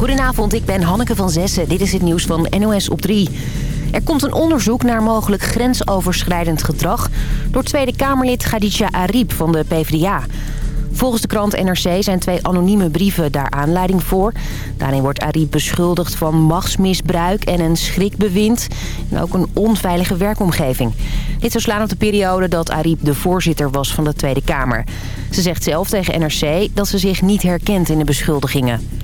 Goedenavond, ik ben Hanneke van Zessen. Dit is het nieuws van NOS op 3. Er komt een onderzoek naar mogelijk grensoverschrijdend gedrag... door Tweede Kamerlid Khadija Ariep van de PvdA. Volgens de krant NRC zijn twee anonieme brieven daar aanleiding voor. Daarin wordt Ariep beschuldigd van machtsmisbruik en een schrikbewind... en ook een onveilige werkomgeving. Dit zou slaan op de periode dat Ariep de voorzitter was van de Tweede Kamer. Ze zegt zelf tegen NRC dat ze zich niet herkent in de beschuldigingen.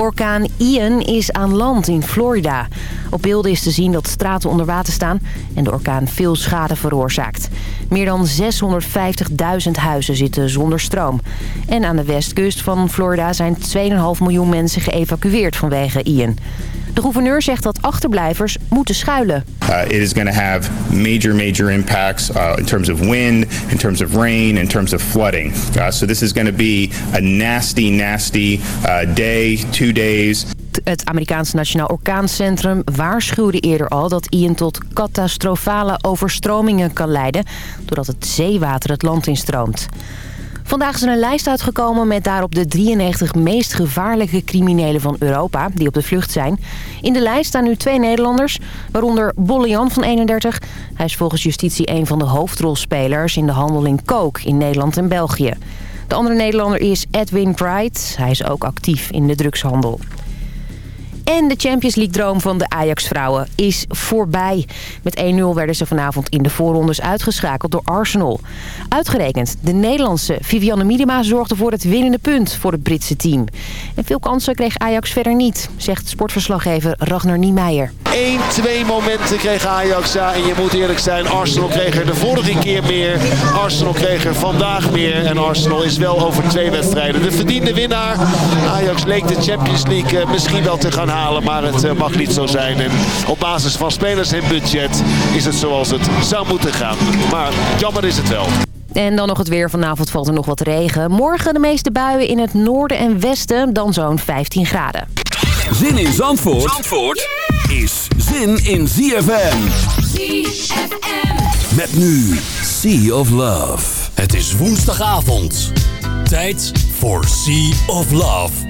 Orkaan Ian is aan land in Florida. Op beelden is te zien dat straten onder water staan en de orkaan veel schade veroorzaakt. Meer dan 650.000 huizen zitten zonder stroom. En aan de westkust van Florida zijn 2,5 miljoen mensen geëvacueerd vanwege Ian. De gouverneur zegt dat achterblijvers moeten schuilen. Uh, it is going to have major, major impacts uh, in terms of wind, in terms of rain, in terms of flooding. Uh, so this is going to be a nasty, nasty uh, day, two days. Het Amerikaanse Nationaal Orkaancentrum waarschuwde eerder al dat Ian tot catastrofale overstromingen kan leiden... doordat het zeewater het land instroomt. Vandaag is er een lijst uitgekomen met daarop de 93 meest gevaarlijke criminelen van Europa die op de vlucht zijn. In de lijst staan nu twee Nederlanders, waaronder Bollejan van 31. Hij is volgens justitie een van de hoofdrolspelers in de handel in coke in Nederland en België. De andere Nederlander is Edwin Bright. Hij is ook actief in de drugshandel. En de Champions League-droom van de Ajax-vrouwen is voorbij. Met 1-0 werden ze vanavond in de voorrondes uitgeschakeld door Arsenal. Uitgerekend, de Nederlandse Vivianne Miedema zorgde voor het winnende punt voor het Britse team. En veel kansen kreeg Ajax verder niet, zegt sportverslaggever Ragnar Niemeyer. 1, 2 momenten kreeg Ajax. Ja, en je moet eerlijk zijn, Arsenal kreeg er de vorige keer meer. Arsenal kreeg er vandaag meer. En Arsenal is wel over twee wedstrijden de verdiende winnaar. Ajax leek de Champions League misschien wel te gaan halen maar het eh, mag niet zo zijn. En op basis van spelers en budget is het zoals het zou moeten gaan. Maar jammer is het wel. En dan nog het weer. Vanavond valt er nog wat regen. Morgen de meeste buien in het noorden en westen. Dan zo'n 15 graden. Zin in Zandvoort, Zandvoort is zin in ZFM. ZFM. Met nu Sea of Love. Het is woensdagavond. Tijd voor Sea of Love.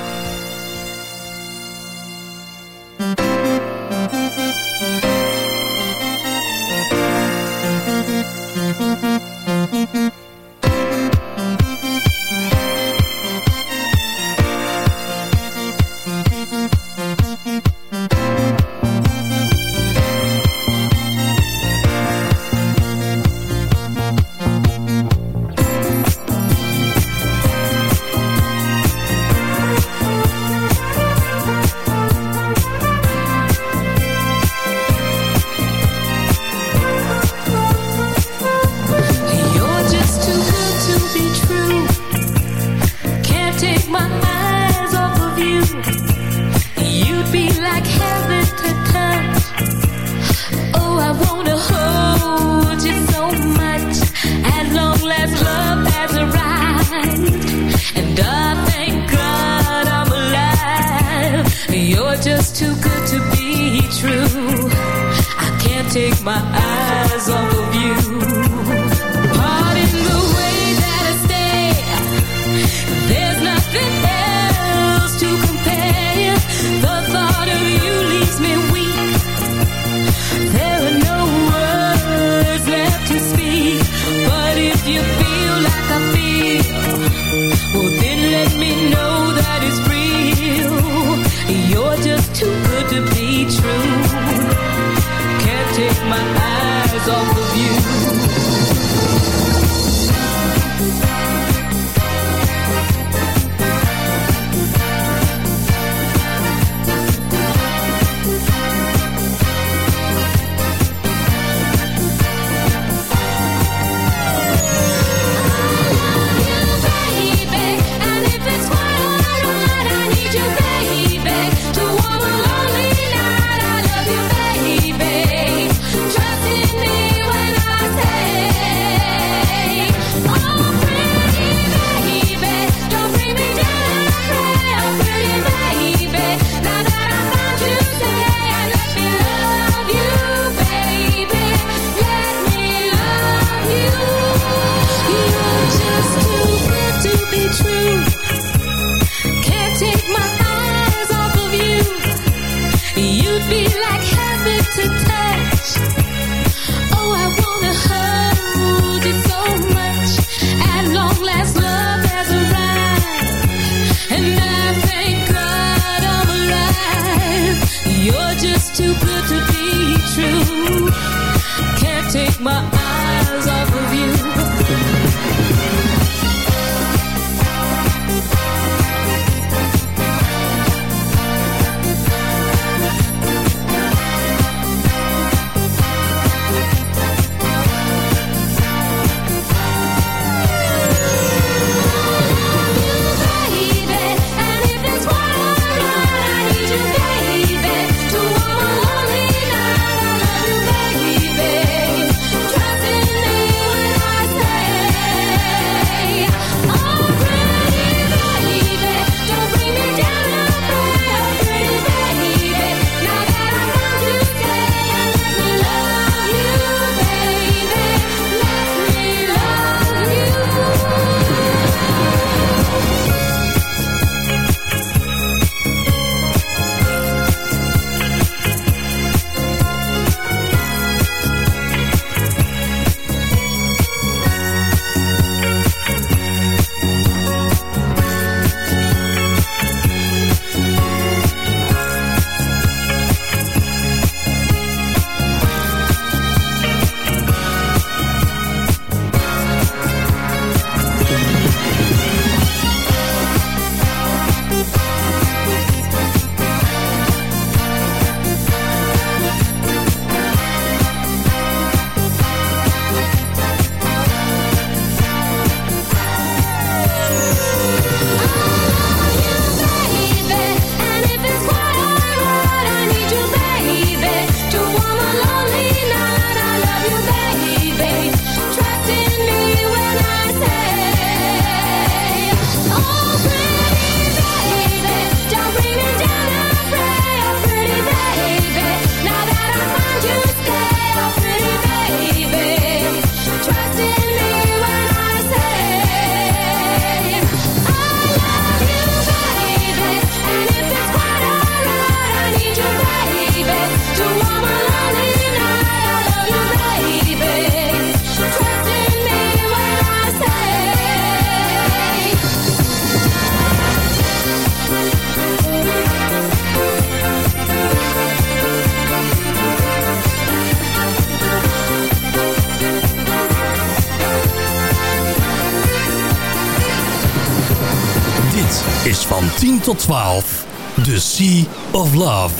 10 tot 12 The Sea of Love.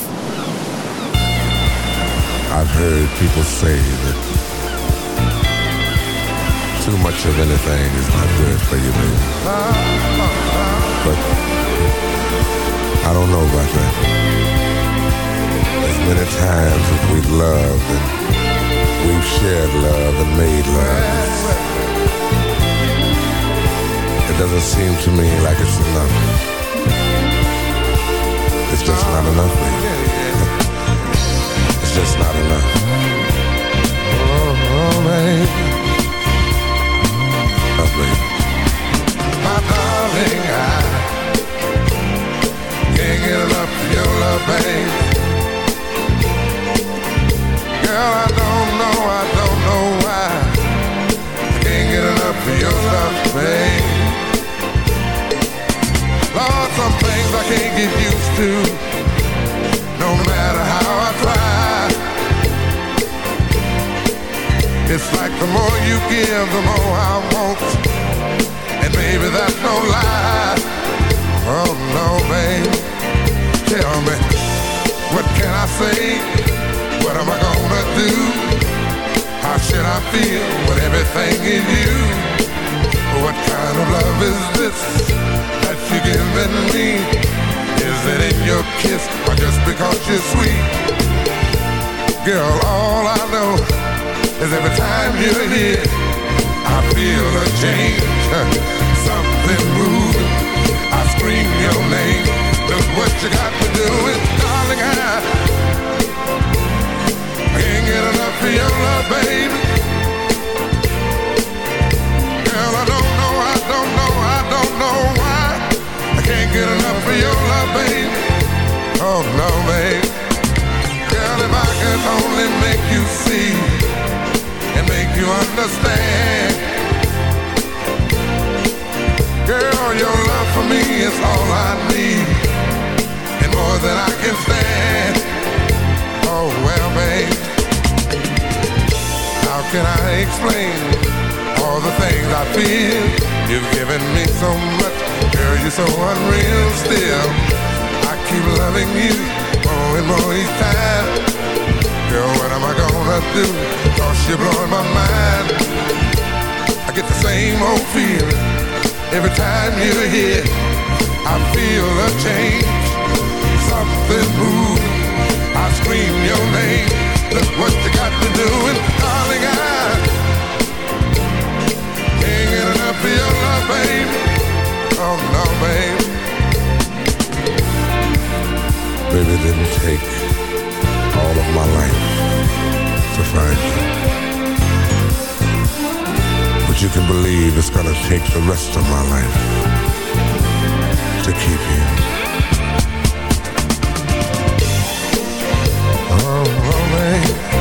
I've heard people say that too much of anything is not good for you, baby. But I don't know about that. As many times as we've loved and we've shared love and made love, it doesn't seem to me like it's enough. It's just not enough, baby. It's just not enough. Oh, oh baby. Oh, baby. My darling, I can't get enough of your love, baby. Girl, I don't know, I don't know why. I can't get enough of your love, baby. I can't get used to, no matter how I try. It's like the more you give, the more I want. And baby, that's no lie. Oh no, baby. Tell me, what can I say? What am I gonna do? How should I feel with everything in you? What kind of love is this that you're giving me? Is it in your kiss or just because you're sweet? Girl, all I know is every time you're here, I feel a change. Something moving. I scream your name. Look what you got to do is, darling, I can't get enough of your love, baby. Oh no, baby. Girl, if I could only make you see and make you understand. Girl, your love for me is all I need, and more than I can stand. Oh well, babe, how can I explain all the things I feel? You've given me so much, girl, you're so unreal. Still, I keep loving you more and more each time. Girl, what am I gonna do? Cause you're blowing my mind. I get the same old feeling every time you're here. I feel a change, something moving. I scream your name. Look what you got to do, and darling, I baby. Oh no, baby. Didn't take all of my life to find you. But you can believe it's gonna take the rest of my life to keep you. Oh, oh baby.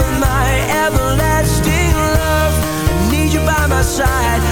of my everlasting love. I need you by my side.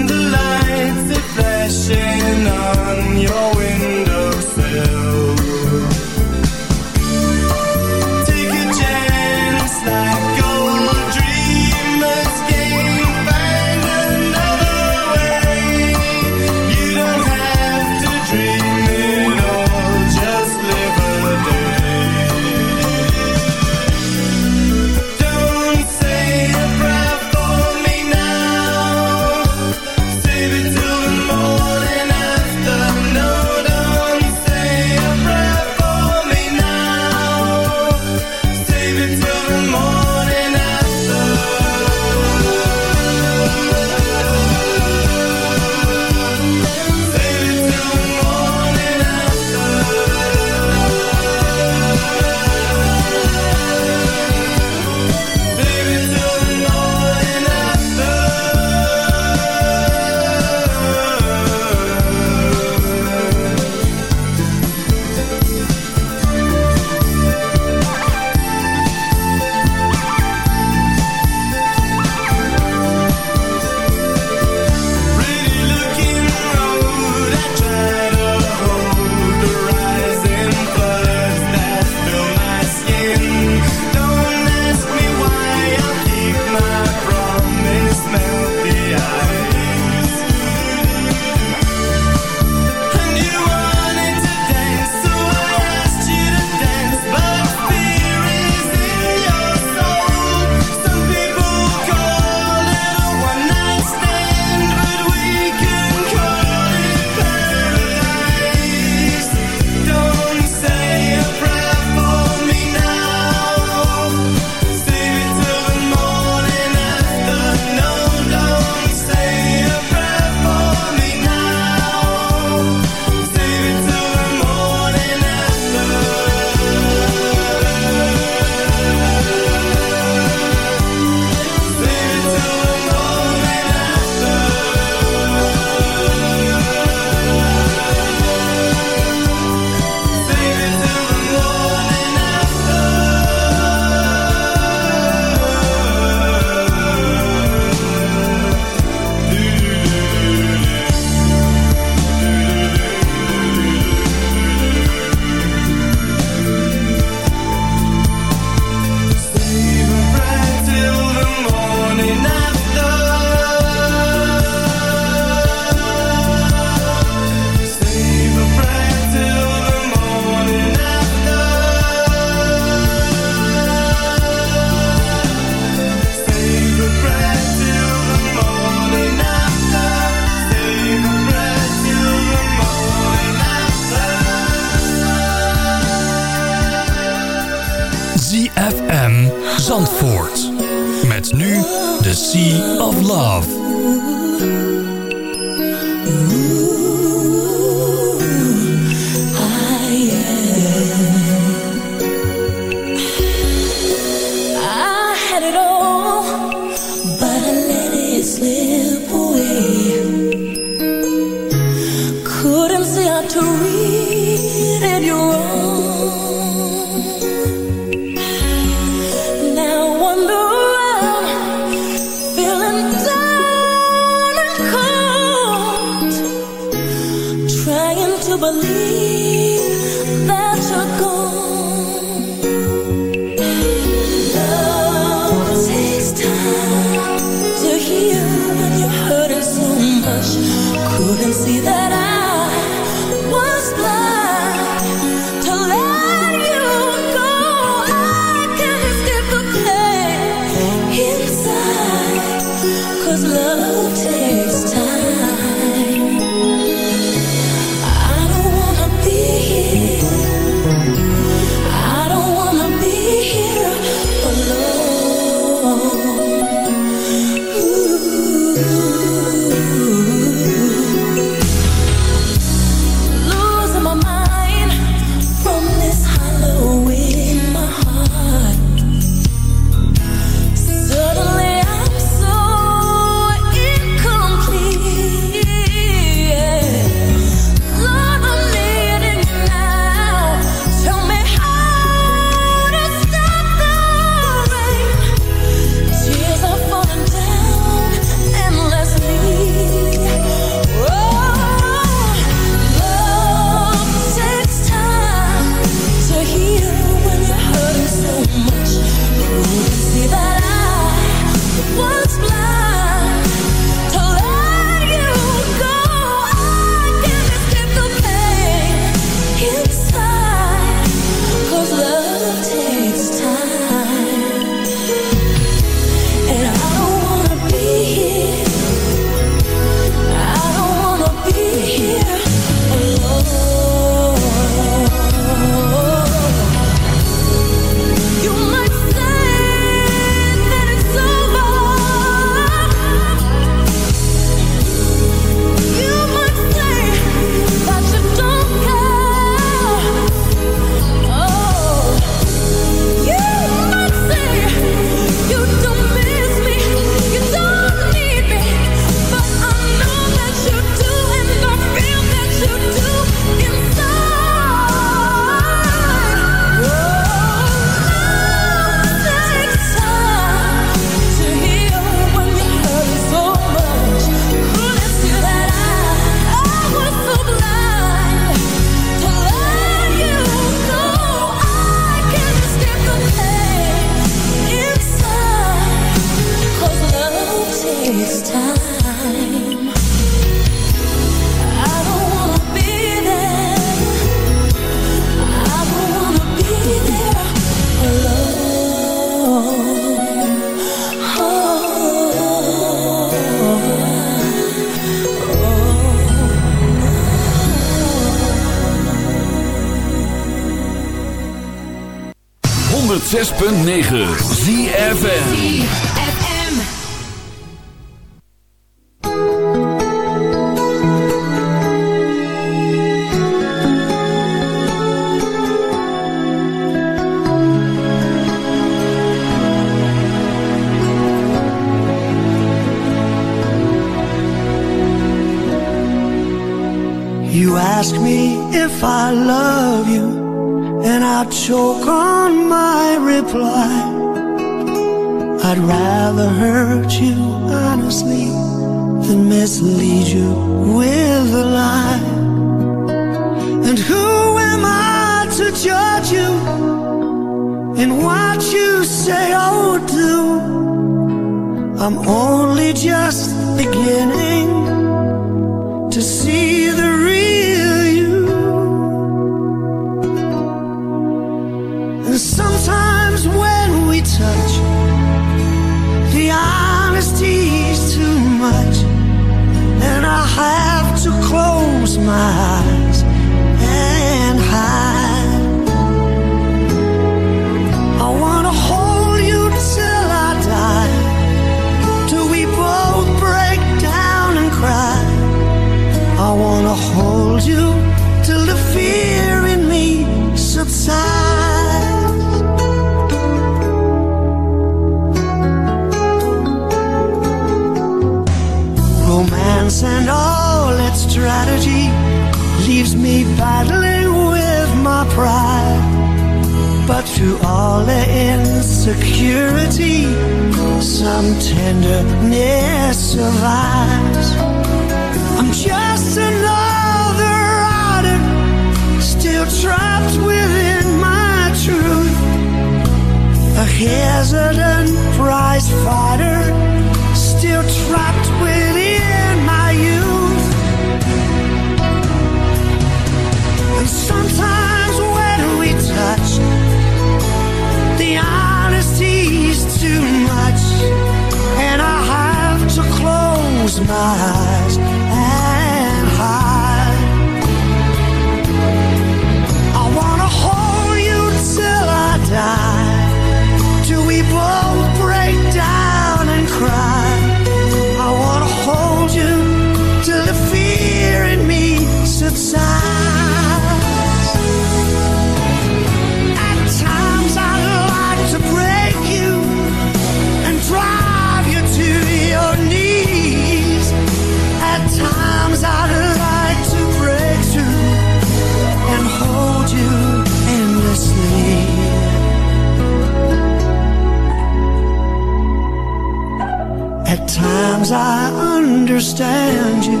understand you,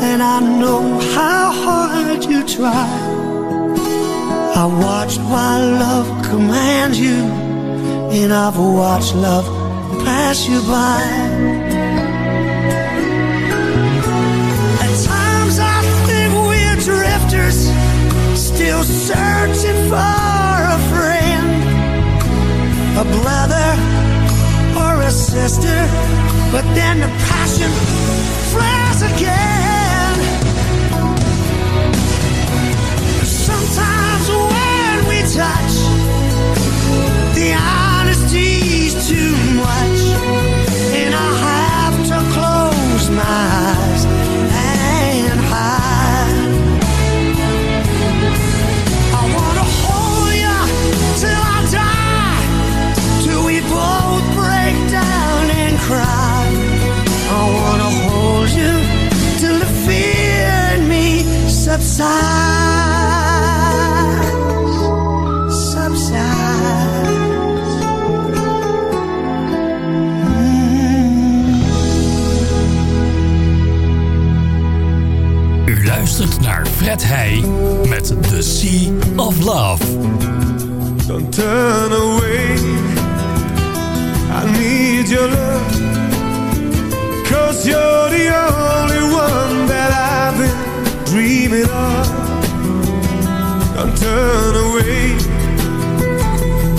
and I know how hard you try. I watched while love commands you, and I've watched love pass you by. At times I think we're drifters, still searching for a friend, a brother or a sister, but then the passion flares again. Your love. Cause you're the only one that I've been dreaming of. Don't turn away.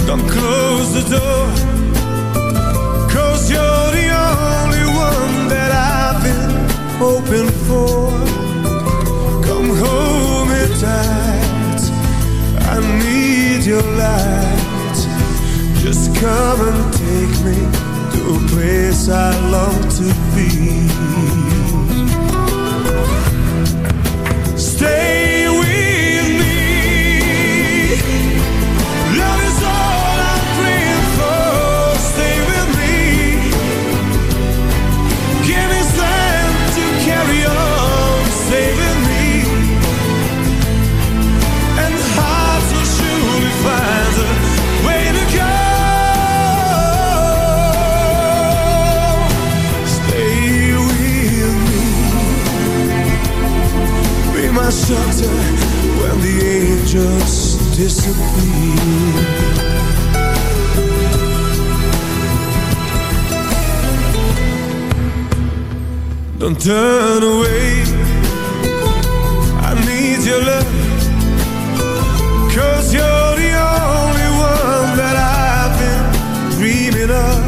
Don't close the door. Cause you're the only one that I've been hoping for. Come home me tight. I need your light. Just come and take me to a place I long to be. Disappear. Don't turn away. I need your love. Cause you're the only one that I've been dreaming of.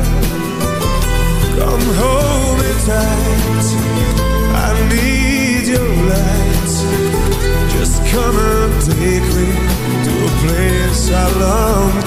Come hold me tight. I need your light. Just come place I long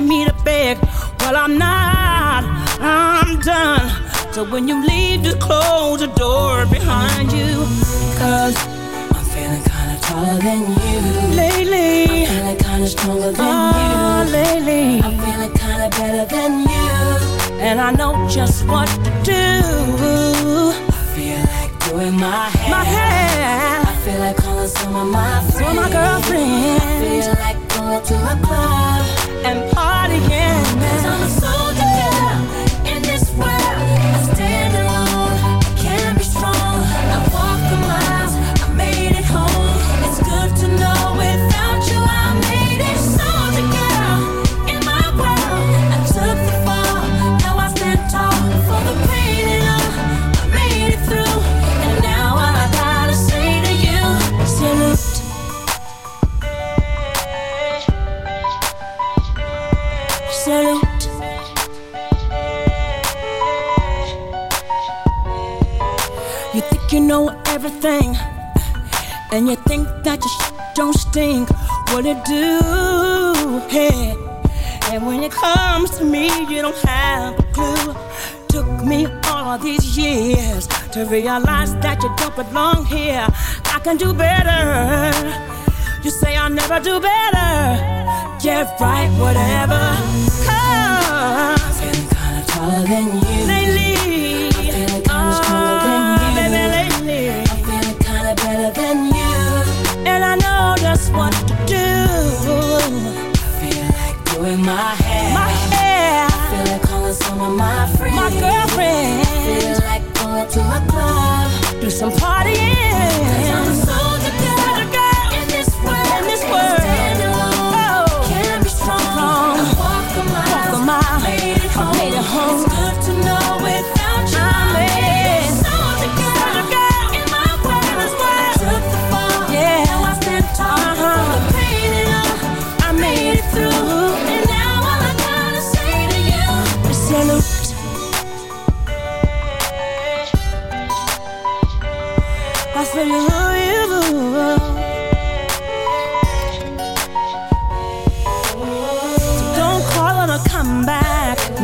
me to beg. Well, I'm not, I'm done. So when you leave, just close the door behind you. Cause I'm feeling kinda taller than you. Lately, I'm feeling kinda stronger than you. Ah, lately, I'm feeling kinda better than you. And I know just what to do. I feel like doing my hair. My hair. I feel like calling some of my friends. Some of my girlfriends. I feel like going to a club and the sun. to don't belong here. I can do better. You say I'll never do better. Get right, whatever Cause I'm feeling kinda taller than you. Lately, I'm feeling kinda stronger oh, than you. Baby, lately, I'm feeling kinda better than you. And I know just what to do. I feel like doing my hair. My hair. I feel like calling some of my friends. My girlfriends do some partying.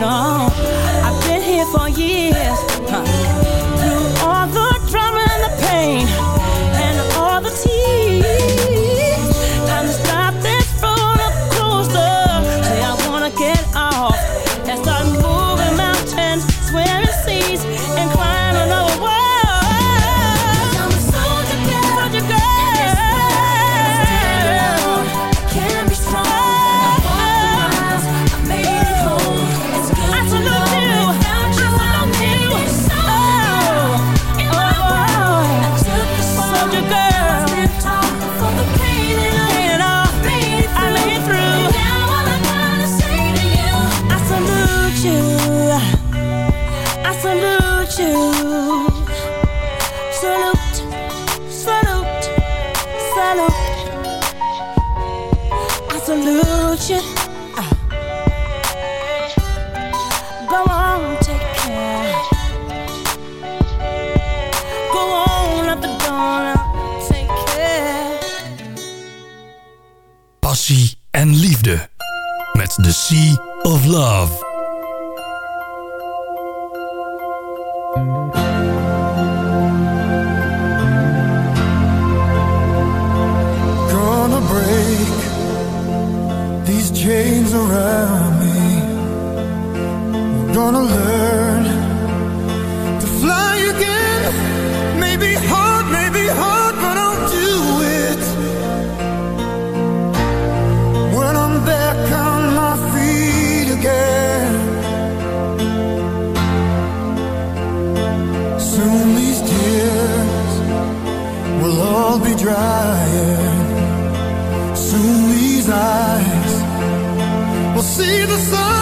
Oh. Soon these tears will all be drying. Soon these eyes will see the sun.